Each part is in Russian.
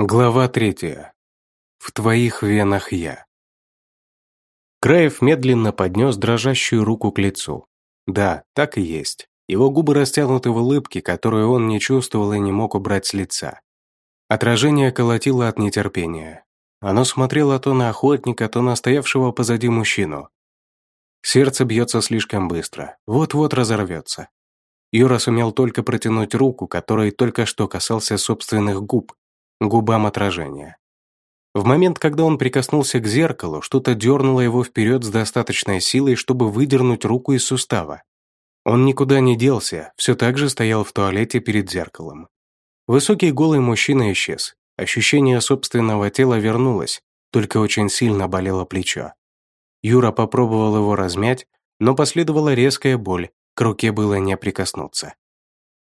Глава третья. В твоих венах я. Краев медленно поднес дрожащую руку к лицу. Да, так и есть. Его губы растянуты в улыбке, которую он не чувствовал и не мог убрать с лица. Отражение колотило от нетерпения. Оно смотрело то на охотника, то на стоявшего позади мужчину. Сердце бьется слишком быстро, вот-вот разорвется. Юра сумел только протянуть руку, которой только что касался собственных губ, губам отражения. В момент, когда он прикоснулся к зеркалу, что-то дернуло его вперед с достаточной силой, чтобы выдернуть руку из сустава. Он никуда не делся, все так же стоял в туалете перед зеркалом. Высокий голый мужчина исчез. Ощущение собственного тела вернулось, только очень сильно болело плечо. Юра попробовал его размять, но последовала резкая боль, к руке было не прикоснуться.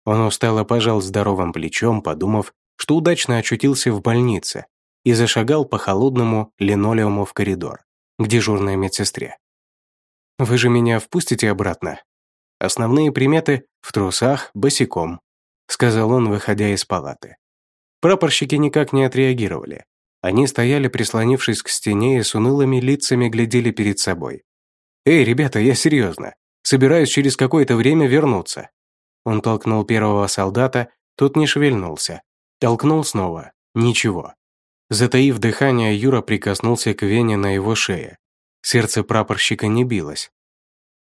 Он устало пожал здоровым плечом, подумав, что удачно очутился в больнице и зашагал по холодному линолеуму в коридор, к дежурной медсестре. «Вы же меня впустите обратно?» «Основные приметы в трусах, босиком», сказал он, выходя из палаты. Прапорщики никак не отреагировали. Они стояли, прислонившись к стене и с унылыми лицами глядели перед собой. «Эй, ребята, я серьезно. Собираюсь через какое-то время вернуться». Он толкнул первого солдата, тот не шевельнулся, Толкнул снова. Ничего. Затаив дыхание, Юра прикоснулся к вене на его шее. Сердце прапорщика не билось.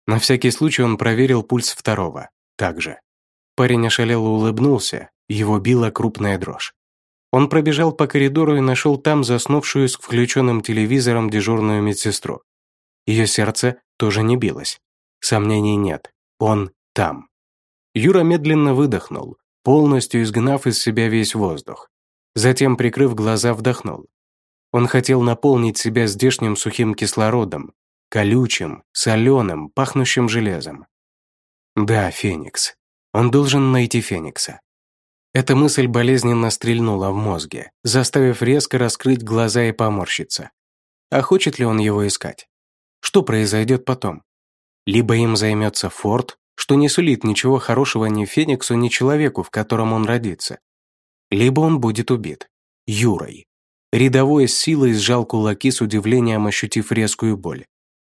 На всякий случай он проверил пульс второго. Так же. Парень ошалело улыбнулся, его била крупная дрожь. Он пробежал по коридору и нашел там заснувшую с включенным телевизором дежурную медсестру. Ее сердце тоже не билось. Сомнений нет. Он там. Юра медленно выдохнул, полностью изгнав из себя весь воздух. Затем, прикрыв глаза, вдохнул. Он хотел наполнить себя здешним сухим кислородом, колючим, соленым, пахнущим железом. Да, Феникс. Он должен найти Феникса. Эта мысль болезненно стрельнула в мозге, заставив резко раскрыть глаза и поморщиться. А хочет ли он его искать? Что произойдет потом? Либо им займется Форд, что не сулит ничего хорошего ни Фениксу, ни человеку, в котором он родится. Либо он будет убит. Юрой. Рядовой с силой сжал кулаки с удивлением, ощутив резкую боль.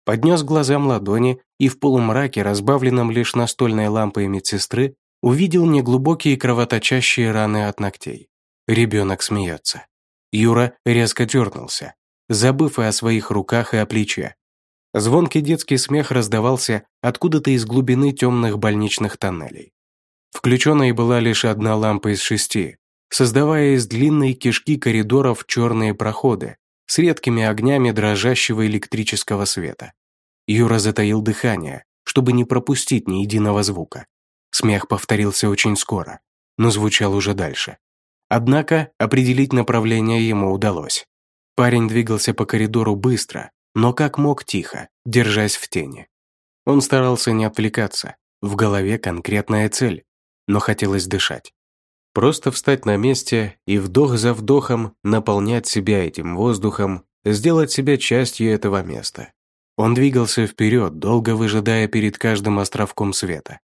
Поднес глазам ладони и в полумраке, разбавленном лишь настольной лампой медсестры, увидел неглубокие кровоточащие раны от ногтей. Ребенок смеется. Юра резко дернулся, забыв и о своих руках, и о плече. Звонкий детский смех раздавался откуда-то из глубины темных больничных тоннелей. Включенной была лишь одна лампа из шести, создавая из длинной кишки коридоров черные проходы с редкими огнями дрожащего электрического света. Юра затаил дыхание, чтобы не пропустить ни единого звука. Смех повторился очень скоро, но звучал уже дальше. Однако определить направление ему удалось. Парень двигался по коридору быстро, но как мог тихо, держась в тени. Он старался не отвлекаться, в голове конкретная цель, но хотелось дышать. Просто встать на месте и вдох за вдохом наполнять себя этим воздухом, сделать себя частью этого места. Он двигался вперед, долго выжидая перед каждым островком света.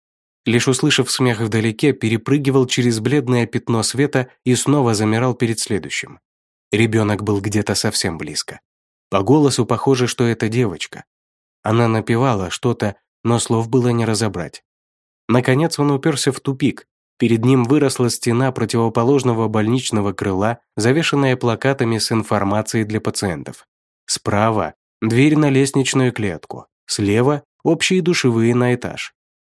Лишь услышав смех вдалеке, перепрыгивал через бледное пятно света и снова замирал перед следующим. Ребенок был где-то совсем близко. По голосу похоже, что это девочка. Она напевала что-то, но слов было не разобрать. Наконец он уперся в тупик. Перед ним выросла стена противоположного больничного крыла, завешенная плакатами с информацией для пациентов. Справа – дверь на лестничную клетку. Слева – общие душевые на этаж.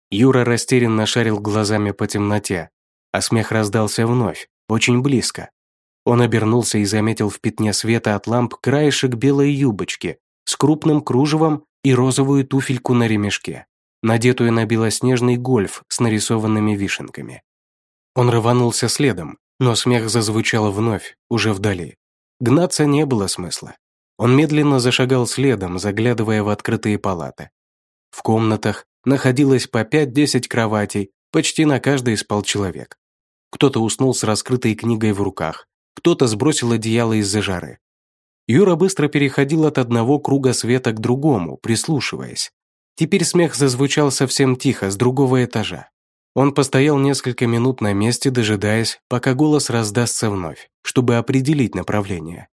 Юра растерянно шарил глазами по темноте, а смех раздался вновь, очень близко. Он обернулся и заметил в пятне света от ламп краешек белой юбочки с крупным кружевом и розовую туфельку на ремешке, надетую на белоснежный гольф с нарисованными вишенками. Он рванулся следом, но смех зазвучал вновь, уже вдали. Гнаться не было смысла. Он медленно зашагал следом, заглядывая в открытые палаты. В комнатах находилось по 5-10 кроватей, почти на каждой спал человек. Кто-то уснул с раскрытой книгой в руках, кто-то сбросил одеяло из-за жары. Юра быстро переходил от одного круга света к другому, прислушиваясь. Теперь смех зазвучал совсем тихо, с другого этажа. Он постоял несколько минут на месте, дожидаясь, пока голос раздастся вновь, чтобы определить направление.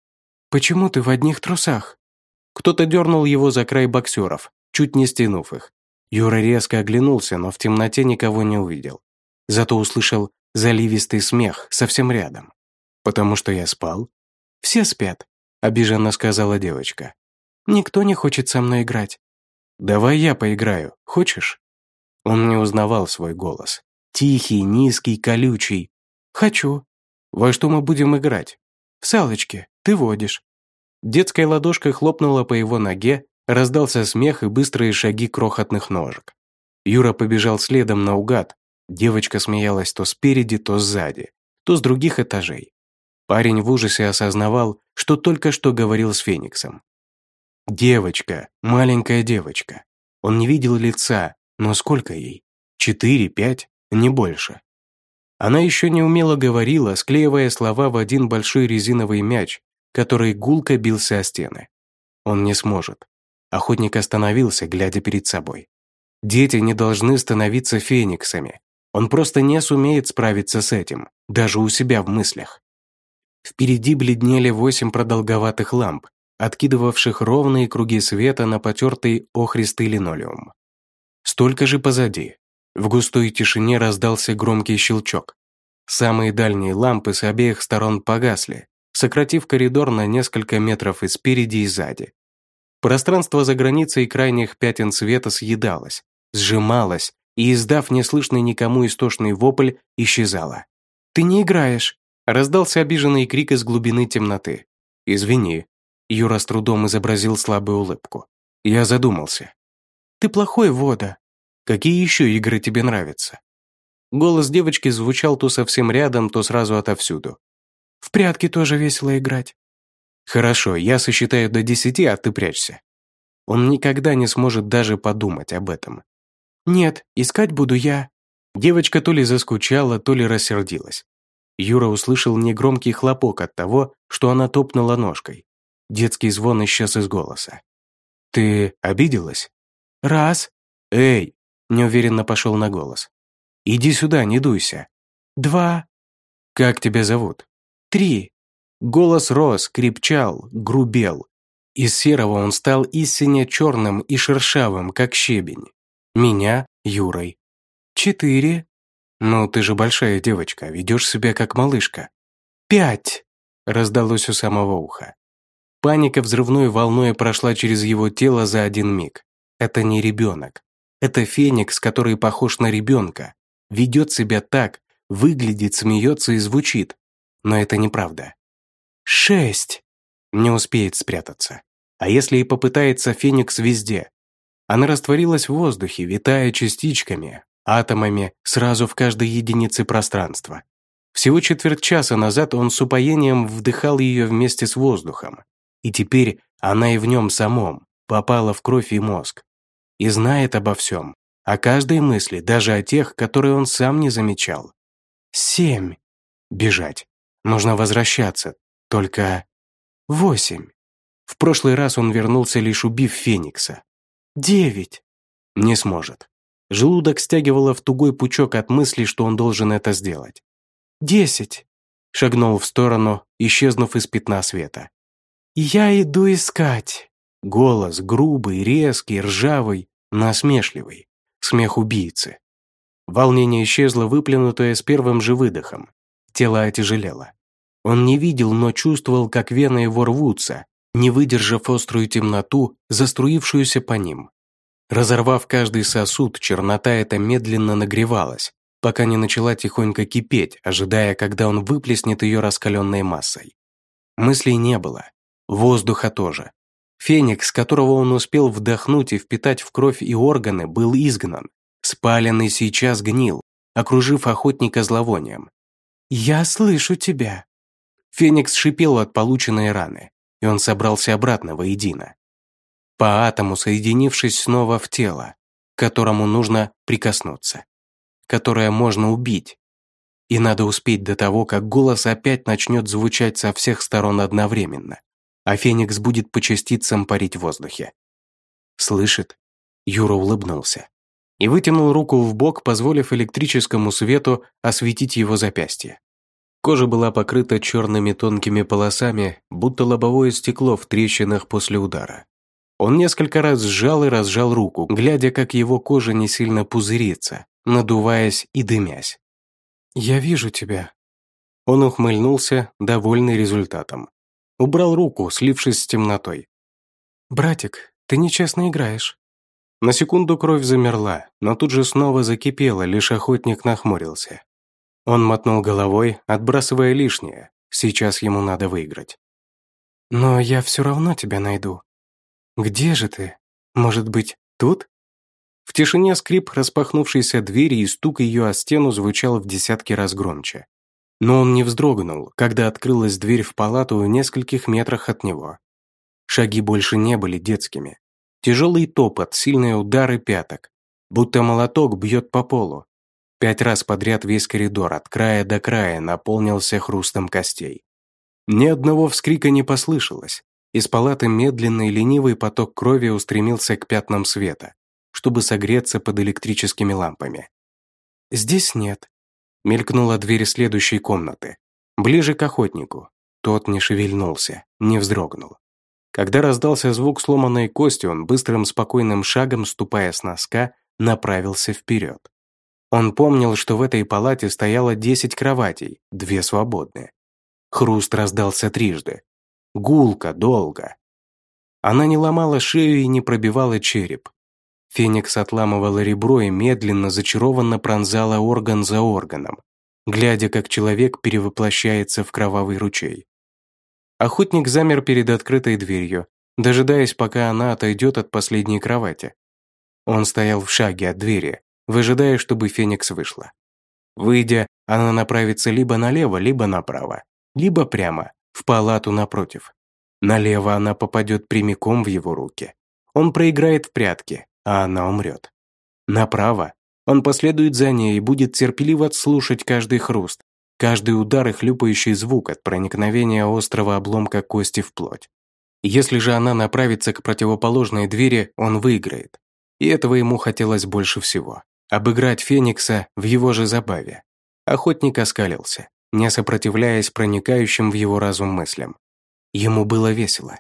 «Почему ты в одних трусах?» Кто-то дернул его за край боксеров, чуть не стянув их. Юра резко оглянулся, но в темноте никого не увидел. Зато услышал заливистый смех совсем рядом. «Потому что я спал?» «Все спят», — обиженно сказала девочка. «Никто не хочет со мной играть». «Давай я поиграю, хочешь?» Он не узнавал свой голос. Тихий, низкий, колючий. «Хочу». «Во что мы будем играть?» «В салочке. Ты водишь». Детская ладошка хлопнула по его ноге, раздался смех и быстрые шаги крохотных ножек. Юра побежал следом наугад. Девочка смеялась то спереди, то сзади, то с других этажей. Парень в ужасе осознавал, что только что говорил с Фениксом. Девочка, маленькая девочка. Он не видел лица, но сколько ей? Четыре, пять, не больше. Она еще не умело говорила, склеивая слова в один большой резиновый мяч, который гулко бился о стены. Он не сможет. Охотник остановился, глядя перед собой. Дети не должны становиться фениксами. Он просто не сумеет справиться с этим, даже у себя в мыслях. Впереди бледнели восемь продолговатых ламп, откидывавших ровные круги света на потертый охристый линолеум. Столько же позади. В густой тишине раздался громкий щелчок. Самые дальние лампы с обеих сторон погасли, сократив коридор на несколько метров и спереди, и сзади. Пространство за границей крайних пятен света съедалось, сжималось и, издав неслышный никому истошный вопль, исчезало. «Ты не играешь!» – раздался обиженный крик из глубины темноты. «Извини». Юра с трудом изобразил слабую улыбку. Я задумался. «Ты плохой, Вода. Какие еще игры тебе нравятся?» Голос девочки звучал то совсем рядом, то сразу отовсюду. В прятки тоже весело играть». «Хорошо, я сосчитаю до десяти, а ты прячься». Он никогда не сможет даже подумать об этом. «Нет, искать буду я». Девочка то ли заскучала, то ли рассердилась. Юра услышал негромкий хлопок от того, что она топнула ножкой. Детский звон исчез из голоса. «Ты обиделась?» «Раз». «Эй!» – неуверенно пошел на голос. «Иди сюда, не дуйся». «Два». «Как тебя зовут?» Три. Голос рос, крепчал, грубел. Из серого он стал истинно черным и шершавым, как щебень. Меня Юрой. Четыре. Ну, ты же большая девочка, ведешь себя как малышка. Пять. Раздалось у самого уха. Паника взрывной волной прошла через его тело за один миг. Это не ребенок. Это феникс, который похож на ребенка. Ведет себя так, выглядит, смеется и звучит но это неправда. Шесть! Не успеет спрятаться. А если и попытается Феникс везде? Она растворилась в воздухе, витая частичками, атомами сразу в каждой единице пространства. Всего четверть часа назад он с упоением вдыхал ее вместе с воздухом. И теперь она и в нем самом попала в кровь и мозг. И знает обо всем, о каждой мысли, даже о тех, которые он сам не замечал. Семь. Бежать. Нужно возвращаться. Только... Восемь. В прошлый раз он вернулся, лишь убив Феникса. Девять. Не сможет. Желудок стягивало в тугой пучок от мысли, что он должен это сделать. Десять. Шагнул в сторону, исчезнув из пятна света. «Я иду искать». Голос грубый, резкий, ржавый, насмешливый. Смех убийцы. Волнение исчезло, выплюнутое с первым же выдохом. Тело отяжелело. Он не видел, но чувствовал, как вены его рвутся, не выдержав острую темноту, заструившуюся по ним. Разорвав каждый сосуд, чернота эта медленно нагревалась, пока не начала тихонько кипеть, ожидая, когда он выплеснет ее раскаленной массой. Мыслей не было. Воздуха тоже. Феникс, которого он успел вдохнуть и впитать в кровь и органы, был изгнан. Спаленный сейчас гнил, окружив охотника зловонием. «Я слышу тебя». Феникс шипел от полученной раны, и он собрался обратно воедино. По атому соединившись снова в тело, к которому нужно прикоснуться, которое можно убить. И надо успеть до того, как голос опять начнет звучать со всех сторон одновременно, а Феникс будет по частицам парить в воздухе. «Слышит?» Юра улыбнулся и вытянул руку в бок, позволив электрическому свету осветить его запястье. Кожа была покрыта черными тонкими полосами, будто лобовое стекло в трещинах после удара. Он несколько раз сжал и разжал руку, глядя, как его кожа не сильно пузырится, надуваясь и дымясь. «Я вижу тебя». Он ухмыльнулся, довольный результатом. Убрал руку, слившись с темнотой. «Братик, ты нечестно играешь». На секунду кровь замерла, но тут же снова закипела, лишь охотник нахмурился. Он мотнул головой, отбрасывая лишнее. Сейчас ему надо выиграть. «Но я все равно тебя найду. Где же ты? Может быть, тут?» В тишине скрип распахнувшейся двери и стук ее о стену звучал в десятки раз громче. Но он не вздрогнул, когда открылась дверь в палату в нескольких метрах от него. Шаги больше не были детскими. Тяжелый топот, сильные удары пяток. Будто молоток бьет по полу. Пять раз подряд весь коридор от края до края наполнился хрустом костей. Ни одного вскрика не послышалось. Из палаты медленный ленивый поток крови устремился к пятнам света, чтобы согреться под электрическими лампами. «Здесь нет», — мелькнула дверь следующей комнаты. Ближе к охотнику. Тот не шевельнулся, не вздрогнул. Когда раздался звук сломанной кости, он быстрым спокойным шагом, ступая с носка, направился вперед. Он помнил, что в этой палате стояло десять кроватей, две свободные. Хруст раздался трижды. Гулко, долго. Она не ломала шею и не пробивала череп. Феникс отламывала ребро и медленно, зачарованно пронзала орган за органом, глядя, как человек перевоплощается в кровавый ручей. Охотник замер перед открытой дверью, дожидаясь, пока она отойдет от последней кровати. Он стоял в шаге от двери, выжидая, чтобы Феникс вышла. Выйдя, она направится либо налево, либо направо, либо прямо, в палату напротив. Налево она попадет прямиком в его руки. Он проиграет в прятки, а она умрет. Направо он последует за ней и будет терпеливо слушать каждый хруст, каждый удар и хлюпающий звук от проникновения острого обломка кости в плоть. Если же она направится к противоположной двери, он выиграет. И этого ему хотелось больше всего обыграть Феникса в его же забаве. Охотник оскалился, не сопротивляясь проникающим в его разум мыслям. Ему было весело.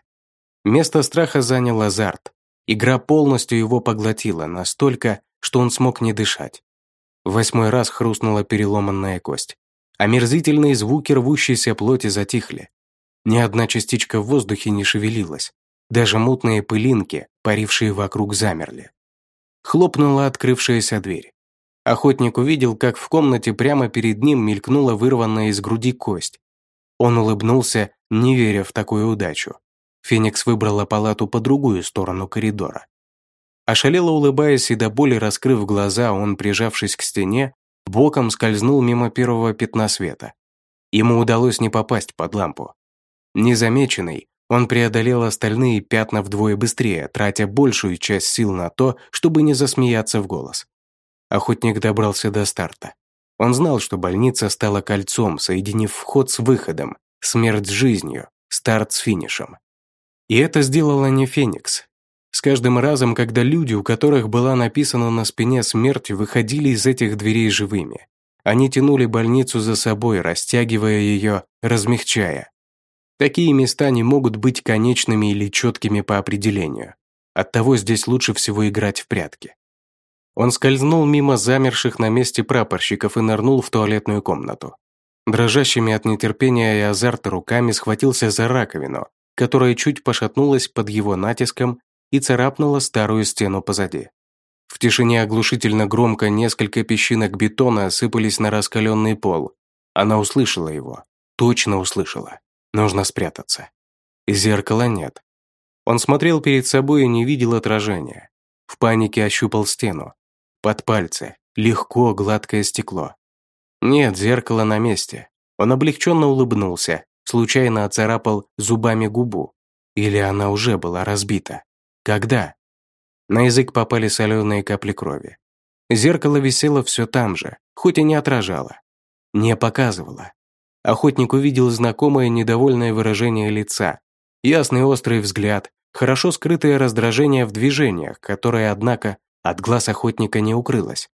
Место страха занял азарт. Игра полностью его поглотила настолько, что он смог не дышать. Восьмой раз хрустнула переломанная кость. Омерзительные звуки рвущейся плоти затихли. Ни одна частичка в воздухе не шевелилась. Даже мутные пылинки, парившие вокруг, замерли. Хлопнула открывшаяся дверь. Охотник увидел, как в комнате прямо перед ним мелькнула вырванная из груди кость. Он улыбнулся, не веря в такую удачу. Феникс выбрала палату по другую сторону коридора. Ошалело улыбаясь и до боли раскрыв глаза, он, прижавшись к стене, боком скользнул мимо первого пятна света. Ему удалось не попасть под лампу. Незамеченный, он преодолел остальные пятна вдвое быстрее, тратя большую часть сил на то, чтобы не засмеяться в голос. Охотник добрался до старта. Он знал, что больница стала кольцом, соединив вход с выходом, смерть с жизнью, старт с финишем. И это сделала не Феникс. С каждым разом, когда люди, у которых была написана на спине смерть, выходили из этих дверей живыми, они тянули больницу за собой, растягивая ее, размягчая. Такие места не могут быть конечными или четкими по определению. Оттого здесь лучше всего играть в прятки. Он скользнул мимо замерших на месте прапорщиков и нырнул в туалетную комнату. Дрожащими от нетерпения и азарта руками схватился за раковину, которая чуть пошатнулась под его натиском и царапнула старую стену позади. В тишине оглушительно громко несколько песчинок бетона осыпались на раскаленный пол. Она услышала его. Точно услышала. Нужно спрятаться. Зеркала нет. Он смотрел перед собой и не видел отражения. В панике ощупал стену. Под пальцы. Легко гладкое стекло. Нет, зеркало на месте. Он облегченно улыбнулся, случайно оцарапал зубами губу. Или она уже была разбита. Когда? На язык попали соленые капли крови. Зеркало висело все там же, хоть и не отражало. Не показывало. Охотник увидел знакомое недовольное выражение лица, ясный острый взгляд, хорошо скрытое раздражение в движениях, которое, однако, от глаз охотника не укрылось.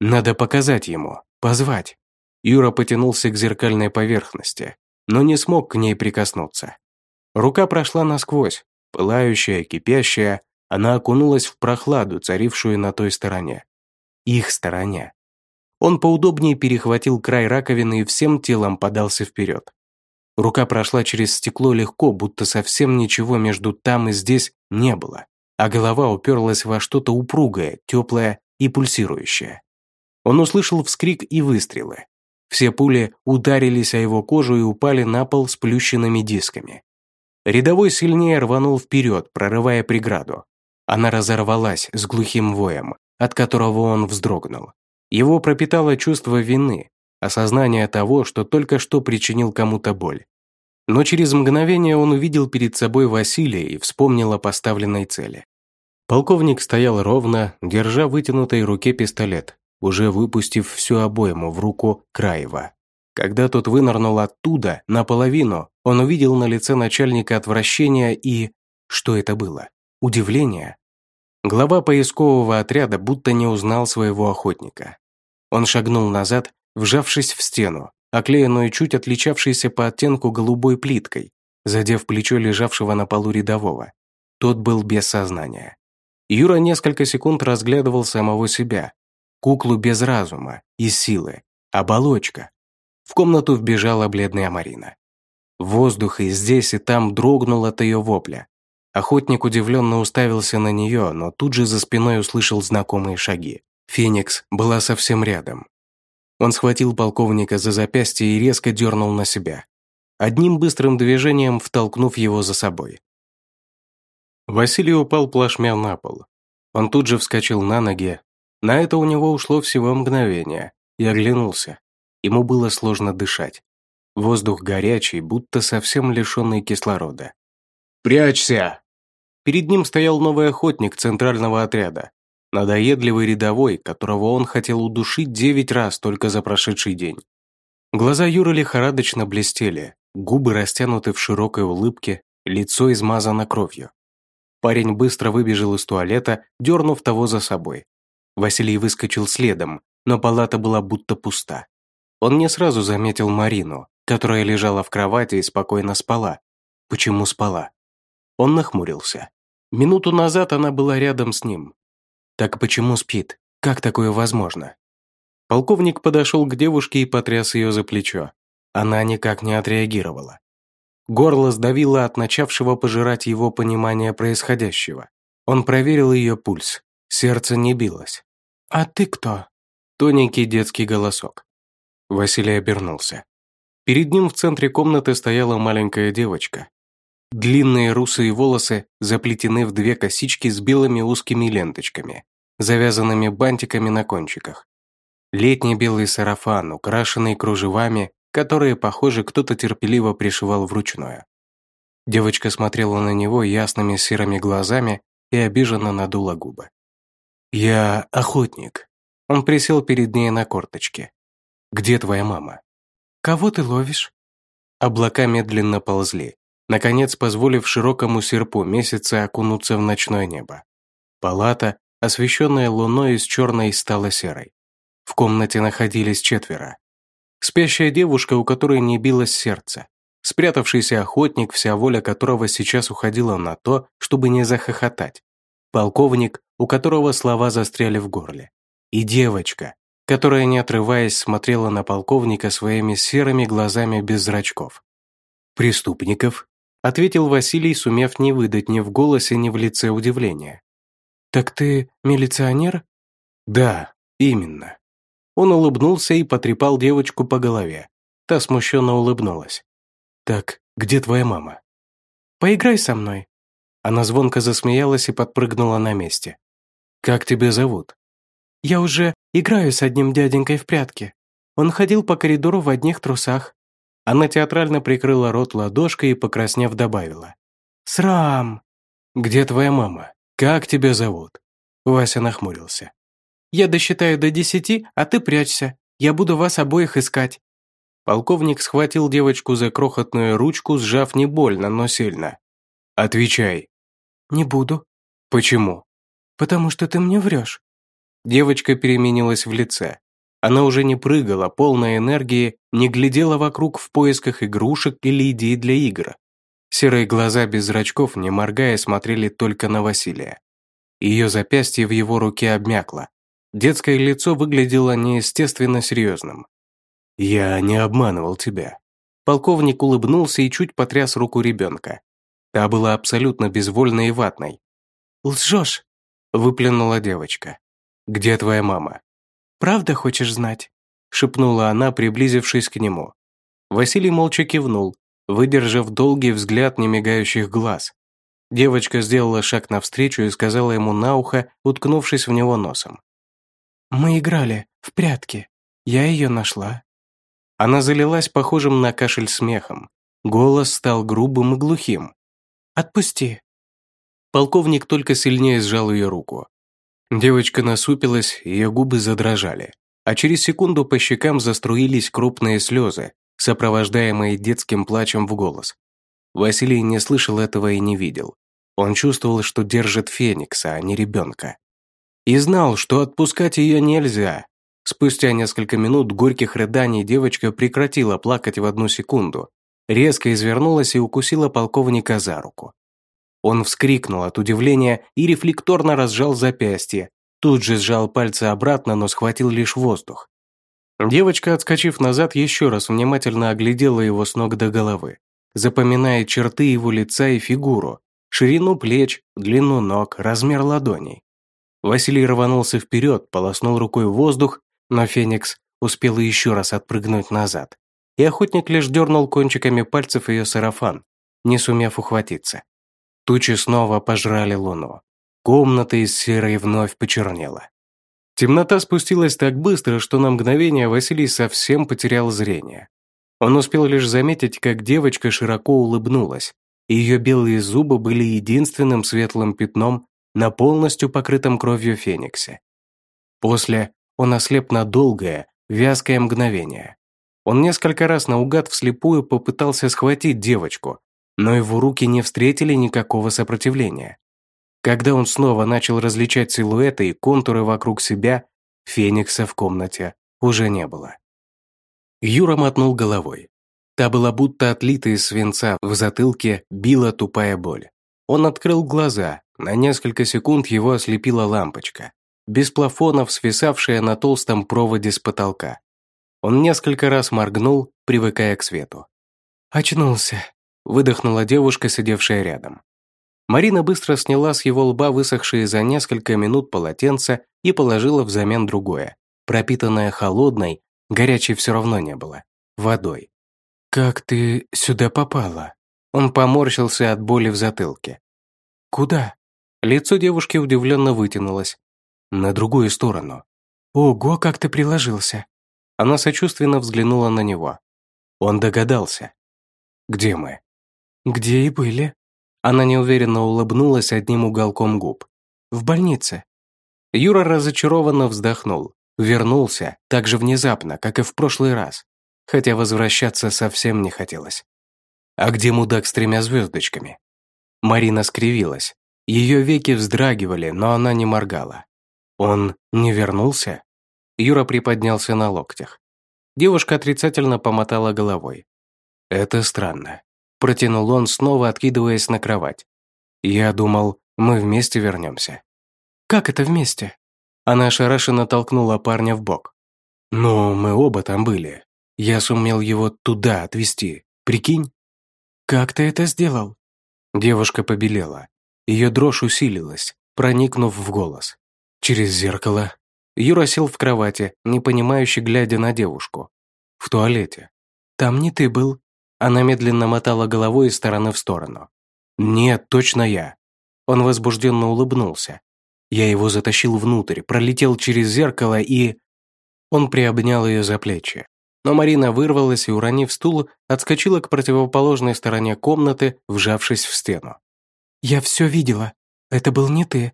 Надо показать ему, позвать. Юра потянулся к зеркальной поверхности, но не смог к ней прикоснуться. Рука прошла насквозь, пылающая, кипящая, она окунулась в прохладу, царившую на той стороне. Их стороне. Он поудобнее перехватил край раковины и всем телом подался вперед. Рука прошла через стекло легко, будто совсем ничего между там и здесь не было, а голова уперлась во что-то упругое, теплое и пульсирующее. Он услышал вскрик и выстрелы. Все пули ударились о его кожу и упали на пол с плющенными дисками. Рядовой сильнее рванул вперед, прорывая преграду. Она разорвалась с глухим воем, от которого он вздрогнул. Его пропитало чувство вины, осознание того, что только что причинил кому-то боль. Но через мгновение он увидел перед собой Василия и вспомнил о поставленной цели. Полковник стоял ровно, держа в вытянутой руке пистолет, уже выпустив всю обойму в руку Краева. Когда тот вынырнул оттуда, наполовину, он увидел на лице начальника отвращение и... Что это было? Удивление? Глава поискового отряда будто не узнал своего охотника. Он шагнул назад, вжавшись в стену, оклеенную чуть отличавшейся по оттенку голубой плиткой, задев плечо лежавшего на полу рядового. Тот был без сознания. Юра несколько секунд разглядывал самого себя, куклу без разума и силы, оболочка. В комнату вбежала бледная Марина. Воздух и здесь, и там дрогнул от ее вопля. Охотник удивленно уставился на нее, но тут же за спиной услышал знакомые шаги. Феникс была совсем рядом. Он схватил полковника за запястье и резко дернул на себя, одним быстрым движением втолкнув его за собой. Василий упал плашмя на пол. Он тут же вскочил на ноги, на это у него ушло всего мгновение, и оглянулся. Ему было сложно дышать. Воздух горячий, будто совсем лишенный кислорода. «Прячься!» Перед ним стоял новый охотник центрального отряда. Надоедливый рядовой, которого он хотел удушить девять раз только за прошедший день. Глаза Юры лихорадочно блестели, губы растянуты в широкой улыбке, лицо измазано кровью. Парень быстро выбежал из туалета, дернув того за собой. Василий выскочил следом, но палата была будто пуста. Он не сразу заметил Марину, которая лежала в кровати и спокойно спала. Почему спала? Он нахмурился. Минуту назад она была рядом с ним. Так почему спит? Как такое возможно? Полковник подошел к девушке и потряс ее за плечо. Она никак не отреагировала. Горло сдавило от начавшего пожирать его понимания происходящего. Он проверил ее пульс. Сердце не билось. «А ты кто?» Тоненький детский голосок. Василий обернулся. Перед ним в центре комнаты стояла маленькая девочка. Длинные русые волосы заплетены в две косички с белыми узкими ленточками, завязанными бантиками на кончиках. Летний белый сарафан, украшенный кружевами, которые, похоже, кто-то терпеливо пришивал вручную. Девочка смотрела на него ясными серыми глазами и обиженно надула губы. «Я охотник». Он присел перед ней на корточке. «Где твоя мама?» «Кого ты ловишь?» Облака медленно ползли, наконец позволив широкому серпу месяца окунуться в ночное небо. Палата, освещенная луной из черной, стала серой. В комнате находились четверо. Спящая девушка, у которой не билось сердце. Спрятавшийся охотник, вся воля которого сейчас уходила на то, чтобы не захохотать полковник, у которого слова застряли в горле, и девочка, которая, не отрываясь, смотрела на полковника своими серыми глазами без зрачков. «Преступников», — ответил Василий, сумев не выдать ни в голосе, ни в лице удивления. «Так ты милиционер?» «Да, именно». Он улыбнулся и потрепал девочку по голове. Та смущенно улыбнулась. «Так, где твоя мама?» «Поиграй со мной», она звонко засмеялась и подпрыгнула на месте. «Как тебя зовут?» «Я уже играю с одним дяденькой в прятки. Он ходил по коридору в одних трусах». Она театрально прикрыла рот ладошкой и, покраснев, добавила. «Срам!» «Где твоя мама? Как тебя зовут?» Вася нахмурился. «Я досчитаю до десяти, а ты прячься. Я буду вас обоих искать». Полковник схватил девочку за крохотную ручку, сжав не больно, но сильно. «Отвечай, «Не буду». «Почему?» «Потому что ты мне врешь». Девочка переменилась в лице. Она уже не прыгала, полная энергии, не глядела вокруг в поисках игрушек или идей для игр. Серые глаза без зрачков, не моргая, смотрели только на Василия. Ее запястье в его руке обмякло. Детское лицо выглядело неестественно серьезным. «Я не обманывал тебя». Полковник улыбнулся и чуть потряс руку ребенка. Та была абсолютно безвольной и ватной. «Лжешь!» – выплюнула девочка. «Где твоя мама?» «Правда хочешь знать?» – шепнула она, приблизившись к нему. Василий молча кивнул, выдержав долгий взгляд немигающих глаз. Девочка сделала шаг навстречу и сказала ему на ухо, уткнувшись в него носом. «Мы играли в прятки. Я ее нашла». Она залилась похожим на кашель смехом. Голос стал грубым и глухим. «Отпусти». Полковник только сильнее сжал ее руку. Девочка насупилась, ее губы задрожали, а через секунду по щекам заструились крупные слезы, сопровождаемые детским плачем в голос. Василий не слышал этого и не видел. Он чувствовал, что держит Феникса, а не ребенка. И знал, что отпускать ее нельзя. Спустя несколько минут горьких рыданий девочка прекратила плакать в одну секунду, резко извернулась и укусила полковника за руку. Он вскрикнул от удивления и рефлекторно разжал запястье, тут же сжал пальцы обратно, но схватил лишь воздух. Девочка, отскочив назад, еще раз внимательно оглядела его с ног до головы, запоминая черты его лица и фигуру, ширину плеч, длину ног, размер ладоней. Василий рванулся вперед, полоснул рукой в воздух, но Феникс успел еще раз отпрыгнуть назад, и охотник лишь дернул кончиками пальцев ее сарафан, не сумев ухватиться. Тучи снова пожрали луну. Комната из серой вновь почернела. Темнота спустилась так быстро, что на мгновение Василий совсем потерял зрение. Он успел лишь заметить, как девочка широко улыбнулась, и ее белые зубы были единственным светлым пятном на полностью покрытом кровью фениксе. После он ослеп на долгое, вязкое мгновение. Он несколько раз наугад вслепую попытался схватить девочку, но его руки не встретили никакого сопротивления. Когда он снова начал различать силуэты и контуры вокруг себя, Феникса в комнате уже не было. Юра мотнул головой. Та была будто отлита из свинца, в затылке била тупая боль. Он открыл глаза, на несколько секунд его ослепила лампочка, без плафонов, свисавшая на толстом проводе с потолка. Он несколько раз моргнул, привыкая к свету. «Очнулся», – выдохнула девушка, сидевшая рядом. Марина быстро сняла с его лба высохшие за несколько минут полотенце и положила взамен другое, пропитанное холодной, горячей все равно не было, водой. «Как ты сюда попала?» Он поморщился от боли в затылке. «Куда?» Лицо девушки удивленно вытянулось. На другую сторону. «Ого, как ты приложился!» Она сочувственно взглянула на него. Он догадался. «Где мы?» «Где и были?» Она неуверенно улыбнулась одним уголком губ. «В больнице». Юра разочарованно вздохнул. Вернулся так же внезапно, как и в прошлый раз. Хотя возвращаться совсем не хотелось. «А где мудак с тремя звездочками?» Марина скривилась. Ее веки вздрагивали, но она не моргала. «Он не вернулся?» Юра приподнялся на локтях. Девушка отрицательно помотала головой. «Это странно. Протянул он, снова откидываясь на кровать. Я думал, мы вместе вернемся. Как это вместе? Она ошарашенно толкнула парня в бок. Но мы оба там были. Я сумел его туда отвезти. Прикинь? Как ты это сделал? Девушка побелела. Ее дрожь усилилась, проникнув в голос. Через зеркало. Юра сел в кровати, непонимающе глядя на девушку. В туалете. Там не ты был. Она медленно мотала головой из стороны в сторону. «Нет, точно я». Он возбужденно улыбнулся. Я его затащил внутрь, пролетел через зеркало и... Он приобнял ее за плечи. Но Марина вырвалась и, уронив стул, отскочила к противоположной стороне комнаты, вжавшись в стену. «Я все видела. Это был не ты».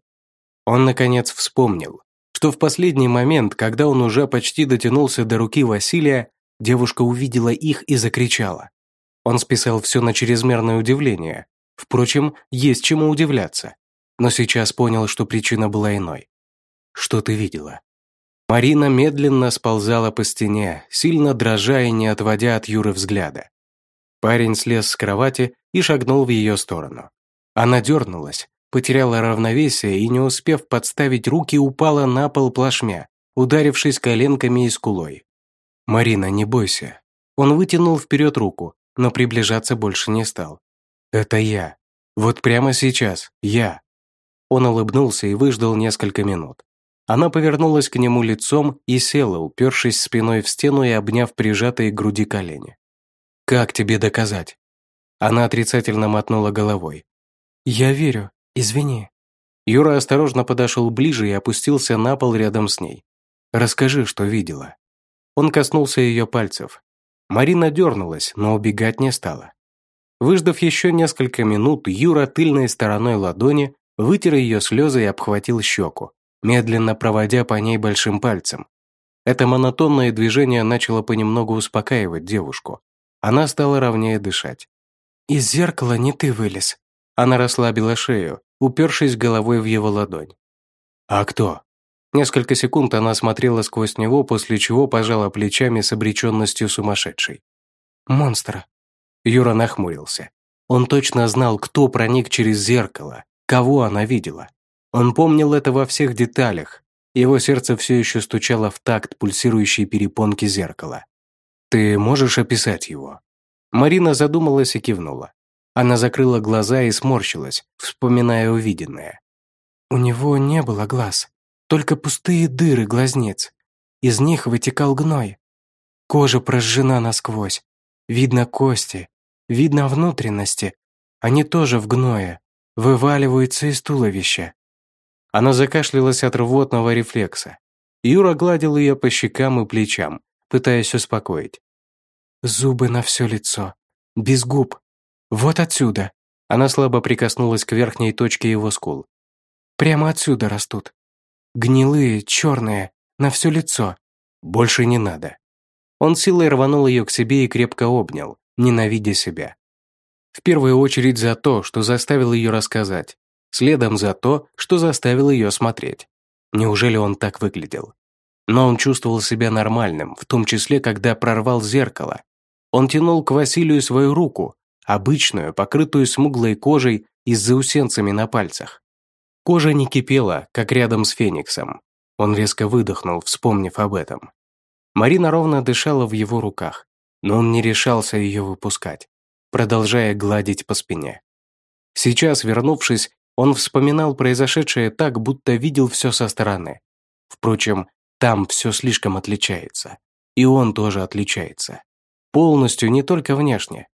Он, наконец, вспомнил, что в последний момент, когда он уже почти дотянулся до руки Василия, девушка увидела их и закричала. Он списал все на чрезмерное удивление. Впрочем, есть чему удивляться. Но сейчас понял, что причина была иной. «Что ты видела?» Марина медленно сползала по стене, сильно дрожа и не отводя от Юры взгляда. Парень слез с кровати и шагнул в ее сторону. Она дернулась, потеряла равновесие и, не успев подставить руки, упала на пол плашмя, ударившись коленками и скулой. «Марина, не бойся». Он вытянул вперед руку, но приближаться больше не стал. «Это я. Вот прямо сейчас. Я». Он улыбнулся и выждал несколько минут. Она повернулась к нему лицом и села, упершись спиной в стену и обняв прижатые к груди колени. «Как тебе доказать?» Она отрицательно мотнула головой. «Я верю. Извини». Юра осторожно подошел ближе и опустился на пол рядом с ней. «Расскажи, что видела». Он коснулся ее пальцев. Марина дернулась, но убегать не стала. Выждав еще несколько минут, Юра тыльной стороной ладони вытер ее слезы и обхватил щеку, медленно проводя по ней большим пальцем. Это монотонное движение начало понемногу успокаивать девушку. Она стала ровнее дышать. «Из зеркала не ты вылез». Она расслабила шею, упершись головой в его ладонь. «А кто?» Несколько секунд она смотрела сквозь него, после чего пожала плечами с обреченностью сумасшедшей. «Монстра». Юра нахмурился. Он точно знал, кто проник через зеркало, кого она видела. Он помнил это во всех деталях. Его сердце все еще стучало в такт пульсирующей перепонки зеркала. «Ты можешь описать его?» Марина задумалась и кивнула. Она закрыла глаза и сморщилась, вспоминая увиденное. «У него не было глаз», только пустые дыры глазниц. Из них вытекал гной. Кожа прожжена насквозь. Видно кости, видно внутренности. Они тоже в гное, вываливаются из туловища. Она закашлялась от рвотного рефлекса. Юра гладил ее по щекам и плечам, пытаясь успокоить. Зубы на все лицо. Без губ. Вот отсюда. Она слабо прикоснулась к верхней точке его скул. Прямо отсюда растут. Гнилые, черные, на все лицо. Больше не надо. Он силой рванул ее к себе и крепко обнял, ненавидя себя. В первую очередь за то, что заставил ее рассказать. Следом за то, что заставил ее смотреть. Неужели он так выглядел? Но он чувствовал себя нормальным, в том числе, когда прорвал зеркало. Он тянул к Василию свою руку, обычную, покрытую смуглой кожей и с заусенцами на пальцах. Кожа не кипела, как рядом с Фениксом. Он резко выдохнул, вспомнив об этом. Марина ровно дышала в его руках, но он не решался ее выпускать, продолжая гладить по спине. Сейчас, вернувшись, он вспоминал произошедшее так, будто видел все со стороны. Впрочем, там все слишком отличается. И он тоже отличается. Полностью, не только внешне.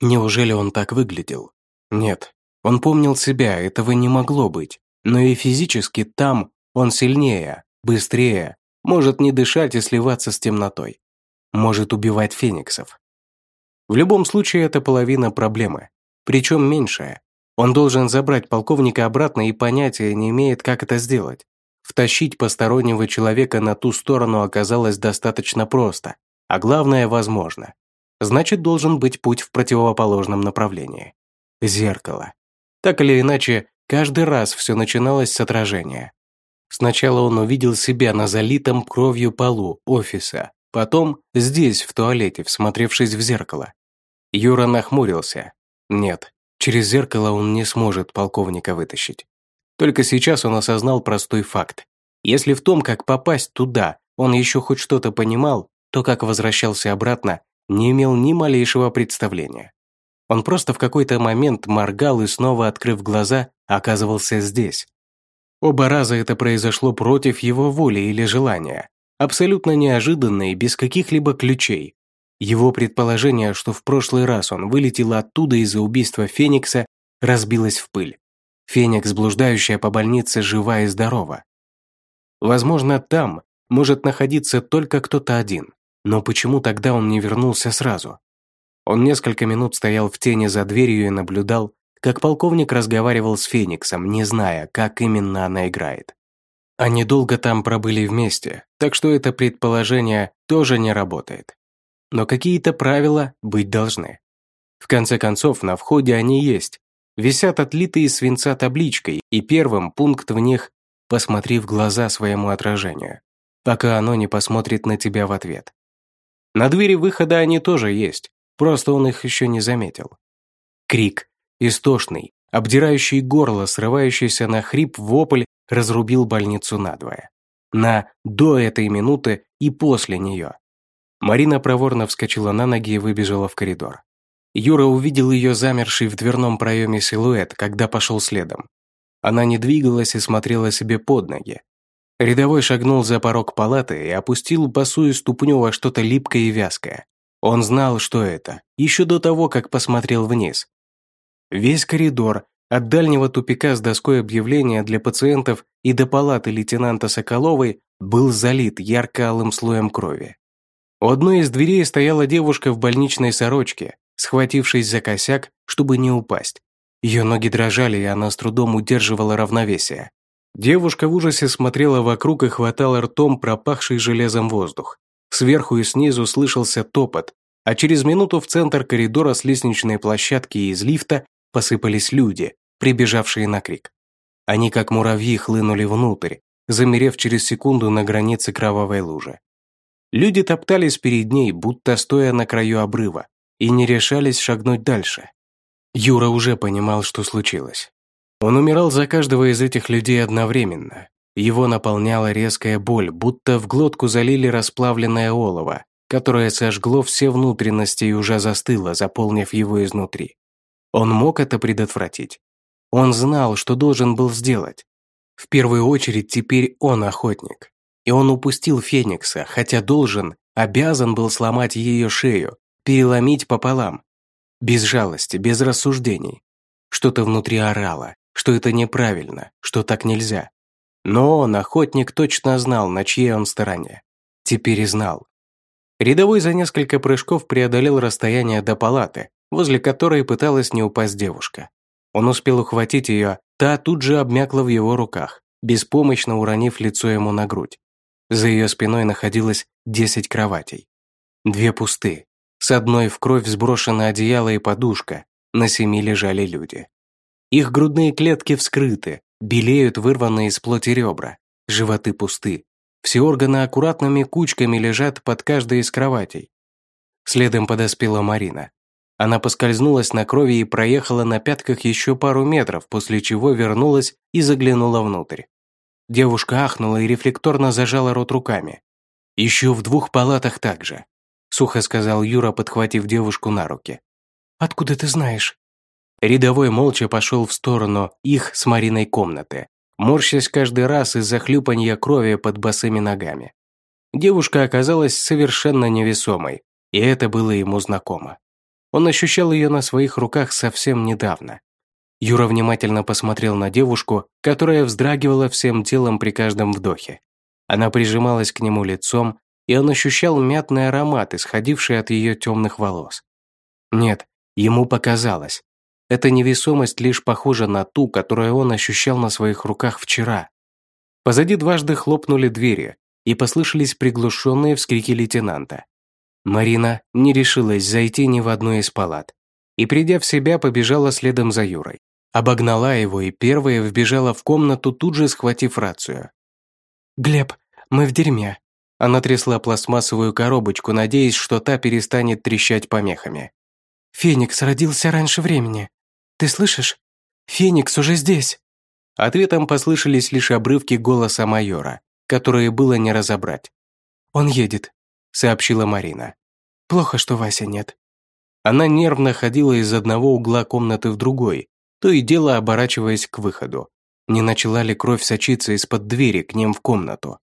Неужели он так выглядел? Нет, он помнил себя, этого не могло быть но и физически там он сильнее, быстрее, может не дышать и сливаться с темнотой, может убивать фениксов. В любом случае это половина проблемы, причем меньшая. Он должен забрать полковника обратно и понятия не имеет, как это сделать. Втащить постороннего человека на ту сторону оказалось достаточно просто, а главное – возможно. Значит, должен быть путь в противоположном направлении. Зеркало. Так или иначе, Каждый раз все начиналось с отражения. Сначала он увидел себя на залитом кровью полу офиса, потом здесь, в туалете, всмотревшись в зеркало. Юра нахмурился. Нет, через зеркало он не сможет полковника вытащить. Только сейчас он осознал простой факт. Если в том, как попасть туда, он еще хоть что-то понимал, то как возвращался обратно, не имел ни малейшего представления. Он просто в какой-то момент моргал и снова, открыв глаза, оказывался здесь. Оба раза это произошло против его воли или желания, абсолютно неожиданно и без каких-либо ключей. Его предположение, что в прошлый раз он вылетел оттуда из-за убийства Феникса, разбилось в пыль. Феникс, блуждающая по больнице, жива и здорова. Возможно, там может находиться только кто-то один, но почему тогда он не вернулся сразу? Он несколько минут стоял в тени за дверью и наблюдал, как полковник разговаривал с Фениксом, не зная, как именно она играет. Они долго там пробыли вместе, так что это предположение тоже не работает. Но какие-то правила быть должны. В конце концов, на входе они есть. Висят отлитые из свинца табличкой, и первым пункт в них «Посмотри в глаза своему отражению». пока оно не посмотрит на тебя в ответ. На двери выхода они тоже есть, просто он их еще не заметил. Крик, истошный, обдирающий горло, срывающийся на хрип вопль, разрубил больницу надвое. На «до этой минуты» и после нее. Марина проворно вскочила на ноги и выбежала в коридор. Юра увидел ее замерший в дверном проеме силуэт, когда пошел следом. Она не двигалась и смотрела себе под ноги. Рядовой шагнул за порог палаты и опустил босую ступню во что-то липкое и вязкое. Он знал, что это, еще до того, как посмотрел вниз. Весь коридор, от дальнего тупика с доской объявления для пациентов и до палаты лейтенанта Соколовой, был залит ярко-алым слоем крови. У одной из дверей стояла девушка в больничной сорочке, схватившись за косяк, чтобы не упасть. Ее ноги дрожали, и она с трудом удерживала равновесие. Девушка в ужасе смотрела вокруг и хватала ртом пропахший железом воздух. Сверху и снизу слышался топот, а через минуту в центр коридора с лестничной площадки и из лифта посыпались люди, прибежавшие на крик. Они как муравьи хлынули внутрь, замерев через секунду на границе кровавой лужи. Люди топтались перед ней, будто стоя на краю обрыва, и не решались шагнуть дальше. Юра уже понимал, что случилось. Он умирал за каждого из этих людей одновременно. Его наполняла резкая боль, будто в глотку залили расплавленное олово, которое сожгло все внутренности и уже застыло, заполнив его изнутри. Он мог это предотвратить. Он знал, что должен был сделать. В первую очередь теперь он охотник. И он упустил Феникса, хотя должен, обязан был сломать ее шею, переломить пополам, без жалости, без рассуждений. Что-то внутри орало, что это неправильно, что так нельзя. Но он, охотник, точно знал, на чьей он стороне. Теперь и знал. Рядовой за несколько прыжков преодолел расстояние до палаты, возле которой пыталась не упасть девушка. Он успел ухватить ее, та тут же обмякла в его руках, беспомощно уронив лицо ему на грудь. За ее спиной находилось десять кроватей. Две пусты, с одной в кровь сброшено одеяло и подушка, на семи лежали люди. Их грудные клетки вскрыты, белеют вырванные из плоти ребра, животы пусты. Все органы аккуратными кучками лежат под каждой из кроватей. Следом подоспела Марина. Она поскользнулась на крови и проехала на пятках еще пару метров, после чего вернулась и заглянула внутрь. Девушка ахнула и рефлекторно зажала рот руками. Еще в двух палатах также сухо сказал Юра, подхватив девушку на руки. «Откуда ты знаешь?» Рядовой молча пошел в сторону их с Мариной комнаты, морщась каждый раз из-за хлюпанья крови под босыми ногами. Девушка оказалась совершенно невесомой, и это было ему знакомо. Он ощущал ее на своих руках совсем недавно. Юра внимательно посмотрел на девушку, которая вздрагивала всем телом при каждом вдохе. Она прижималась к нему лицом, и он ощущал мятный аромат, исходивший от ее темных волос. Нет, ему показалось. Эта невесомость лишь похожа на ту, которую он ощущал на своих руках вчера. Позади дважды хлопнули двери, и послышались приглушенные вскрики лейтенанта. Марина не решилась зайти ни в одну из палат, и, придя в себя, побежала следом за Юрой. Обогнала его и первая вбежала в комнату, тут же схватив рацию. «Глеб, мы в дерьме», она трясла пластмассовую коробочку, надеясь, что та перестанет трещать помехами. «Феникс родился раньше времени. Ты слышишь? Феникс уже здесь!» Ответом послышались лишь обрывки голоса майора, которые было не разобрать. «Он едет», — сообщила Марина. «Плохо, что Вася нет». Она нервно ходила из одного угла комнаты в другой, то и дело оборачиваясь к выходу. Не начала ли кровь сочиться из-под двери к ним в комнату?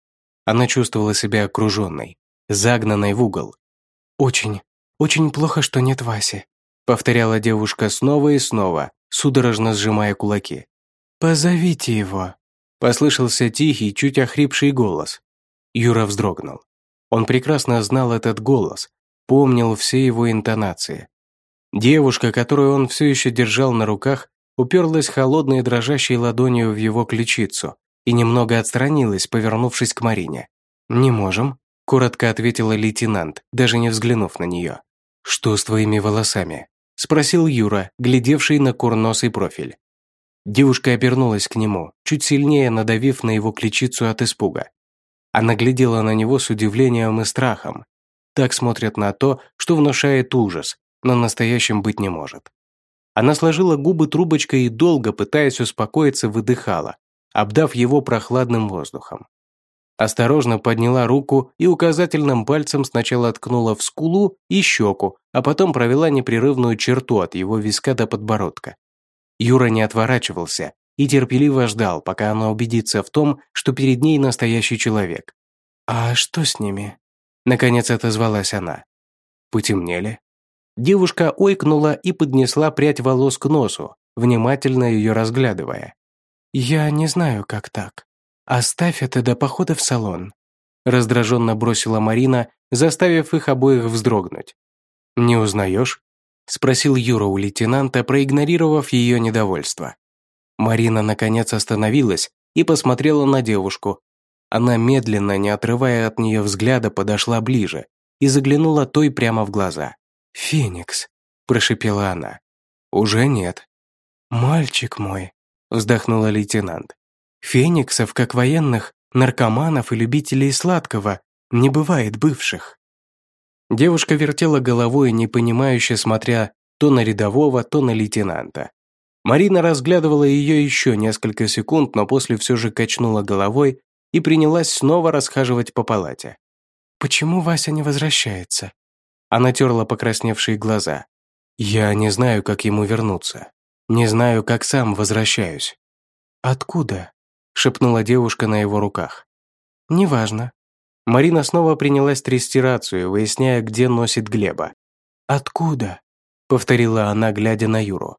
Она чувствовала себя окруженной, загнанной в угол. «Очень, очень плохо, что нет Васи», повторяла девушка снова и снова, судорожно сжимая кулаки. «Позовите его», послышался тихий, чуть охрипший голос. Юра вздрогнул. Он прекрасно знал этот голос, помнил все его интонации. Девушка, которую он все еще держал на руках, уперлась холодной дрожащей ладонью в его ключицу и немного отстранилась, повернувшись к Марине. «Не можем», – коротко ответила лейтенант, даже не взглянув на нее. «Что с твоими волосами?» – спросил Юра, глядевший на курносый профиль. Девушка обернулась к нему, чуть сильнее надавив на его ключицу от испуга. Она глядела на него с удивлением и страхом. Так смотрят на то, что внушает ужас, но настоящим быть не может. Она сложила губы трубочкой и долго, пытаясь успокоиться, выдыхала, обдав его прохладным воздухом. Осторожно подняла руку и указательным пальцем сначала ткнула в скулу и щеку, а потом провела непрерывную черту от его виска до подбородка. Юра не отворачивался и терпеливо ждал, пока она убедится в том, что перед ней настоящий человек. «А что с ними?» Наконец отозвалась она. Потемнели. Девушка ойкнула и поднесла прядь волос к носу, внимательно ее разглядывая. «Я не знаю, как так. Оставь это до похода в салон», раздраженно бросила Марина, заставив их обоих вздрогнуть. «Не узнаешь?» спросил Юра у лейтенанта, проигнорировав ее недовольство. Марина, наконец, остановилась и посмотрела на девушку. Она медленно, не отрывая от нее взгляда, подошла ближе и заглянула той прямо в глаза. «Феникс», – прошепела она. «Уже нет». «Мальчик мой», – вздохнула лейтенант. «Фениксов, как военных, наркоманов и любителей сладкого, не бывает бывших». Девушка вертела головой, непонимающе смотря то на рядового, то на лейтенанта. Марина разглядывала ее еще несколько секунд, но после все же качнула головой и принялась снова расхаживать по палате. «Почему Вася не возвращается?» Она терла покрасневшие глаза. «Я не знаю, как ему вернуться. Не знаю, как сам возвращаюсь». «Откуда?» – шепнула девушка на его руках. «Неважно». Марина снова принялась трясти рацию, выясняя, где носит Глеба. «Откуда?» – повторила она, глядя на Юру.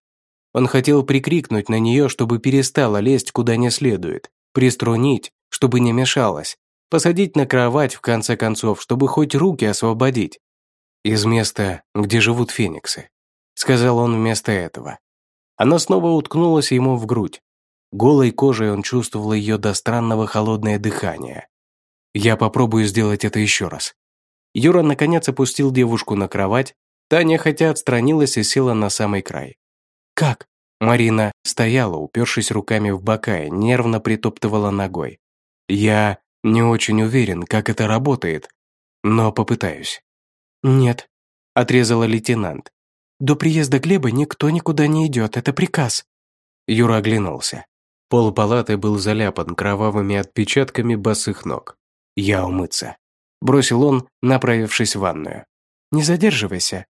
Он хотел прикрикнуть на нее, чтобы перестала лезть куда не следует, приструнить, чтобы не мешалась, посадить на кровать, в конце концов, чтобы хоть руки освободить. «Из места, где живут фениксы», — сказал он вместо этого. Она снова уткнулась ему в грудь. Голой кожей он чувствовал ее до странного холодное дыхание. «Я попробую сделать это еще раз». Юра наконец опустил девушку на кровать, Таня хотя отстранилась и села на самый край. «Как?» Марина стояла, упершись руками в бока и нервно притоптывала ногой. «Я не очень уверен, как это работает, но попытаюсь». «Нет», – отрезала лейтенант. «До приезда Глеба никто никуда не идет, это приказ». Юра оглянулся. Пол палаты был заляпан кровавыми отпечатками босых ног. «Я умыться», – бросил он, направившись в ванную. «Не задерживайся».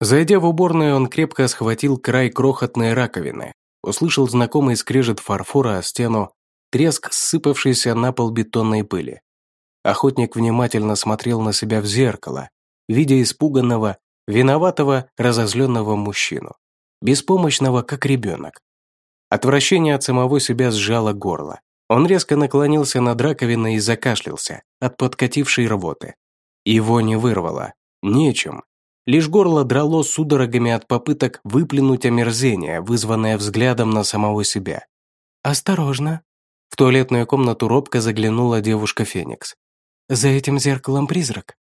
Зайдя в уборную, он крепко схватил край крохотной раковины, услышал знакомый скрежет фарфора о стену, треск сыпавшейся на пол бетонной пыли. Охотник внимательно смотрел на себя в зеркало, видя испуганного, виноватого, разозленного мужчину, беспомощного, как ребенок. Отвращение от самого себя сжало горло. Он резко наклонился над раковиной и закашлялся от подкатившей рвоты. Его не вырвало. Нечем. Лишь горло драло судорогами от попыток выплюнуть омерзение, вызванное взглядом на самого себя. «Осторожно!» В туалетную комнату робко заглянула девушка Феникс. За этим зеркалом призрак.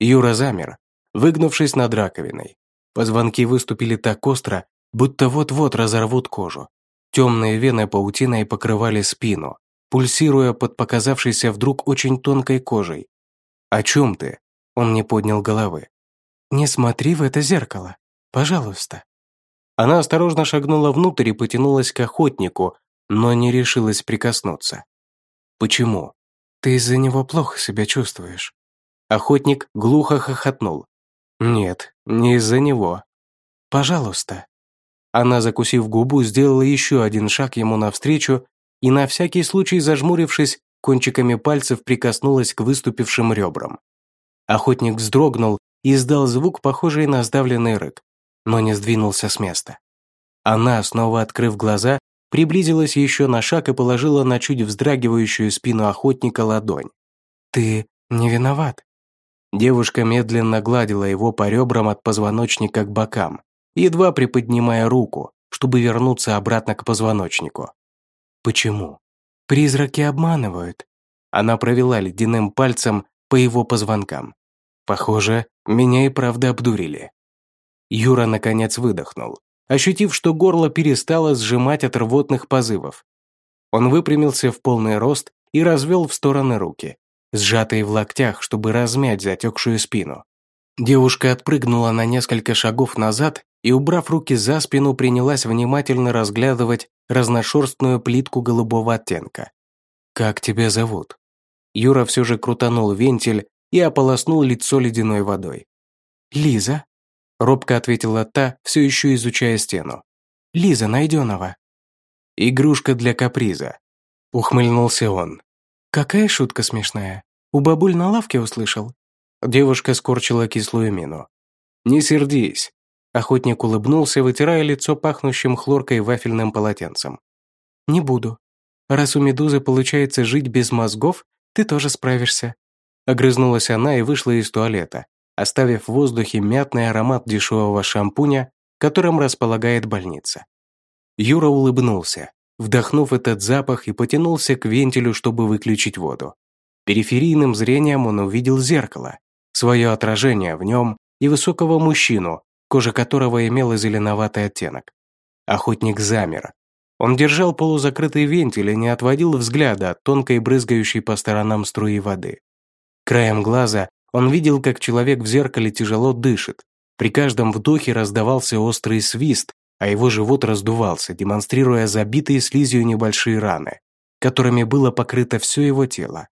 Юра замер, выгнувшись над раковиной. Позвонки выступили так остро, будто вот-вот разорвут кожу. Темные вены паутиной покрывали спину, пульсируя под показавшейся вдруг очень тонкой кожей. «О чем ты?» Он не поднял головы. «Не смотри в это зеркало, пожалуйста». Она осторожно шагнула внутрь и потянулась к охотнику, но не решилась прикоснуться. «Почему?» Ты из-за него плохо себя чувствуешь». Охотник глухо хохотнул. «Нет, не из-за него. Пожалуйста». Она, закусив губу, сделала еще один шаг ему навстречу и, на всякий случай зажмурившись, кончиками пальцев прикоснулась к выступившим ребрам. Охотник вздрогнул и издал звук, похожий на сдавленный рык, но не сдвинулся с места. Она, снова открыв глаза, приблизилась еще на шаг и положила на чуть вздрагивающую спину охотника ладонь. «Ты не виноват». Девушка медленно гладила его по ребрам от позвоночника к бокам, едва приподнимая руку, чтобы вернуться обратно к позвоночнику. «Почему?» «Призраки обманывают». Она провела ледяным пальцем по его позвонкам. «Похоже, меня и правда обдурили». Юра наконец выдохнул, ощутив, что горло перестало сжимать от рвотных позывов. Он выпрямился в полный рост и развел в стороны руки, сжатые в локтях, чтобы размять затекшую спину. Девушка отпрыгнула на несколько шагов назад и, убрав руки за спину, принялась внимательно разглядывать разношерстную плитку голубого оттенка. «Как тебя зовут?» Юра все же крутанул вентиль и ополоснул лицо ледяной водой. «Лиза», – робко ответила та, все еще изучая стену. «Лиза Найденова». «Игрушка для каприза», – ухмыльнулся он. «Какая шутка смешная. У бабуль на лавке услышал?» Девушка скорчила кислую мину. «Не сердись». Охотник улыбнулся, вытирая лицо пахнущим хлоркой вафельным полотенцем. «Не буду. Раз у медузы получается жить без мозгов, ты тоже справишься». Огрызнулась она и вышла из туалета, оставив в воздухе мятный аромат дешевого шампуня, которым располагает больница. Юра улыбнулся, вдохнув этот запах и потянулся к вентилю, чтобы выключить воду. Периферийным зрением он увидел зеркало, свое отражение в нем и высокого мужчину, кожа которого имела зеленоватый оттенок. Охотник замер. Он держал полузакрытый вентиль и не отводил взгляда от тонкой брызгающей по сторонам струи воды. Краем глаза он видел, как человек в зеркале тяжело дышит. При каждом вдохе раздавался острый свист, а его живот раздувался, демонстрируя забитые слизью небольшие раны, которыми было покрыто все его тело.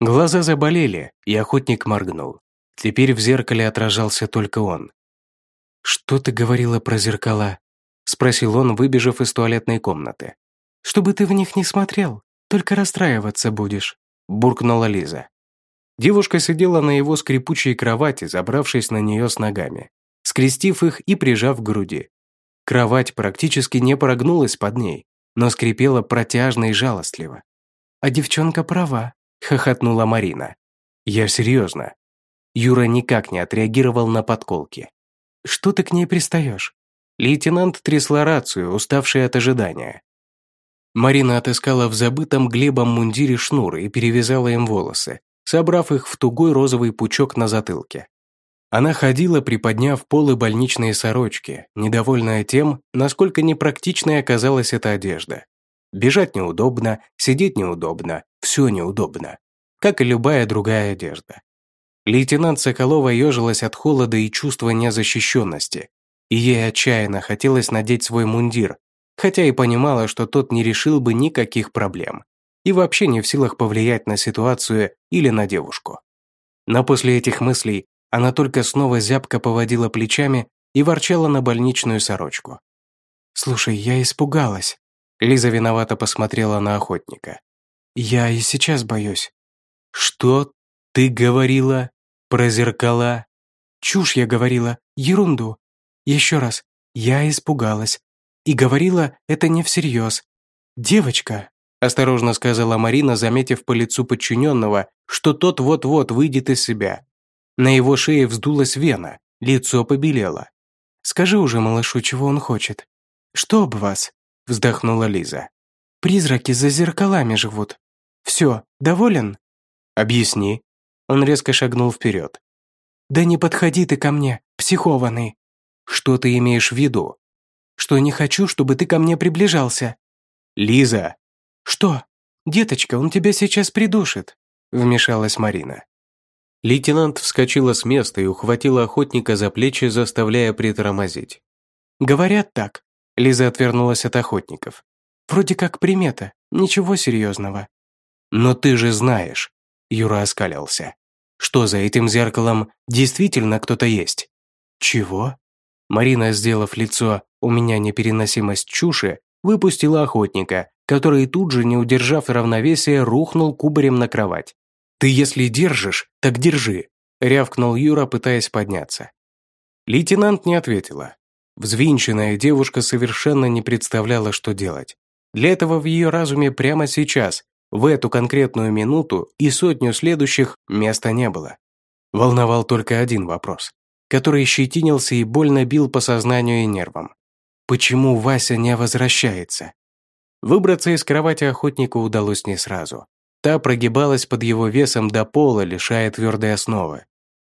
Глаза заболели, и охотник моргнул. Теперь в зеркале отражался только он. «Что ты говорила про зеркала?» – спросил он, выбежав из туалетной комнаты. «Чтобы ты в них не смотрел, только расстраиваться будешь», – буркнула Лиза. Девушка сидела на его скрипучей кровати, забравшись на нее с ногами, скрестив их и прижав к груди. Кровать практически не прогнулась под ней, но скрипела протяжно и жалостливо. «А девчонка права», – хохотнула Марина. «Я серьезно. Юра никак не отреагировал на подколки. «Что ты к ней пристаешь?» Лейтенант трясла рацию, уставшая от ожидания. Марина отыскала в забытом Глебом мундире шнур и перевязала им волосы, собрав их в тугой розовый пучок на затылке. Она ходила, приподняв полы больничной сорочки, недовольная тем, насколько непрактичной оказалась эта одежда. Бежать неудобно, сидеть неудобно, все неудобно. Как и любая другая одежда. Лейтенант Соколова ежилась от холода и чувства незащищенности, и ей отчаянно хотелось надеть свой мундир, хотя и понимала, что тот не решил бы никаких проблем и вообще не в силах повлиять на ситуацию или на девушку. Но после этих мыслей она только снова зябко поводила плечами и ворчала на больничную сорочку. «Слушай, я испугалась», — Лиза виновато посмотрела на охотника. «Я и сейчас боюсь». «Что ты говорила?» Про зеркала. Чушь я говорила, ерунду. Еще раз, я испугалась. И говорила это не всерьез. Девочка, осторожно сказала Марина, заметив по лицу подчиненного, что тот вот-вот выйдет из себя. На его шее вздулась вена, лицо побелело. «Скажи уже малышу, чего он хочет». «Что об вас?» – вздохнула Лиза. «Призраки за зеркалами живут. Все, доволен?» «Объясни», он резко шагнул вперед. «Да не подходи ты ко мне, психованный!» «Что ты имеешь в виду?» «Что не хочу, чтобы ты ко мне приближался». «Лиза!» «Что? Деточка, он тебя сейчас придушит», вмешалась Марина. Лейтенант вскочила с места и ухватила охотника за плечи, заставляя притормозить. «Говорят так», Лиза отвернулась от охотников. «Вроде как примета, ничего серьезного». «Но ты же знаешь», Юра оскалился. «Что за этим зеркалом действительно кто-то есть?» «Чего?» Марина, сделав лицо «у меня непереносимость чуши», выпустила охотника, который тут же, не удержав равновесия, рухнул кубарем на кровать. «Ты если держишь, так держи», – рявкнул Юра, пытаясь подняться. Лейтенант не ответила. Взвинченная девушка совершенно не представляла, что делать. Для этого в ее разуме прямо сейчас в эту конкретную минуту и сотню следующих места не было. Волновал только один вопрос, который щетинился и больно бил по сознанию и нервам. Почему Вася не возвращается? Выбраться из кровати охотнику удалось не сразу. Та прогибалась под его весом до пола, лишая твердой основы.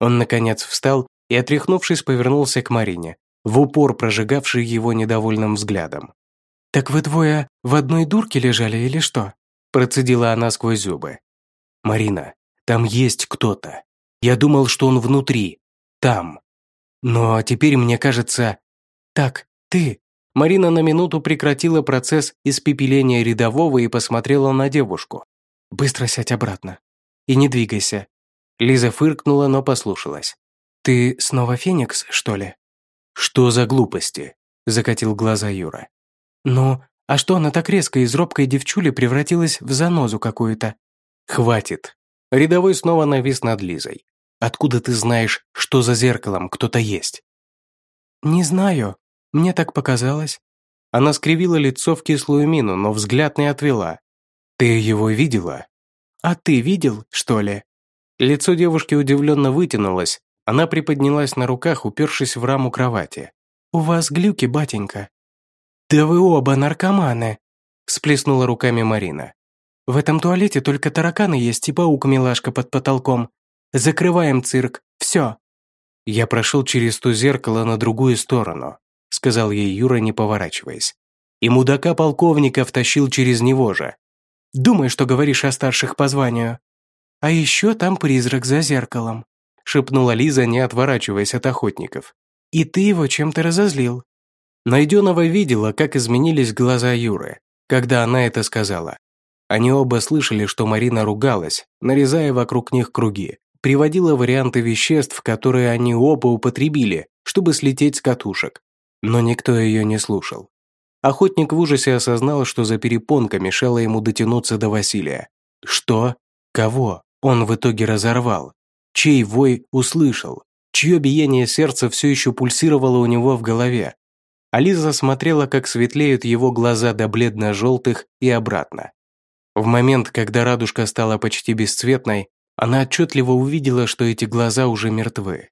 Он, наконец, встал и, отряхнувшись, повернулся к Марине, в упор прожигавший его недовольным взглядом. «Так вы двое в одной дурке лежали или что?» Процедила она сквозь зубы. «Марина, там есть кто-то. Я думал, что он внутри. Там. Но теперь мне кажется...» «Так, ты...» Марина на минуту прекратила процесс испепеления рядового и посмотрела на девушку. «Быстро сядь обратно. И не двигайся». Лиза фыркнула, но послушалась. «Ты снова Феникс, что ли?» «Что за глупости?» – закатил глаза Юра. «Ну, а что она так резко из робкой девчули превратилась в занозу какую-то?» «Хватит». Рядовой снова навис над Лизой. «Откуда ты знаешь, что за зеркалом кто-то есть?» «Не знаю. Мне так показалось». Она скривила лицо в кислую мину, но взгляд не отвела. «Ты его видела?» «А ты видел, что ли?» Лицо девушки удивленно вытянулось, она приподнялась на руках, упершись в раму кровати. «У вас глюки, батенька». «Да вы оба наркоманы!» всплеснула руками Марина. «В этом туалете только тараканы есть и паук-милашка под потолком. Закрываем цирк. Все». «Я прошел через то зеркало на другую сторону», сказал ей Юра, не поворачиваясь. «И мудака полковника втащил через него же». «Думай, что говоришь о старших по званию. А еще там призрак за зеркалом шепнула Лиза, не отворачиваясь от охотников. «И ты его чем-то разозлил». Найденова видела, как изменились глаза Юры, когда она это сказала. Они оба слышали, что Марина ругалась, нарезая вокруг них круги, приводила варианты веществ, которые они оба употребили, чтобы слететь с катушек. Но никто ее не слушал. Охотник в ужасе осознал, что за перепонка мешала ему дотянуться до Василия. Что? Кого? Он в итоге разорвал чей вой услышал, чье биение сердца все еще пульсировало у него в голове. Ализа смотрела, как светлеют его глаза до бледно-желтых и обратно. В момент, когда радужка стала почти бесцветной, она отчетливо увидела, что эти глаза уже мертвы.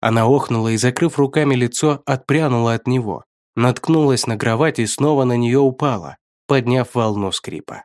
Она охнула и, закрыв руками лицо, отпрянула от него, наткнулась на кровать и снова на нее упала, подняв волну скрипа.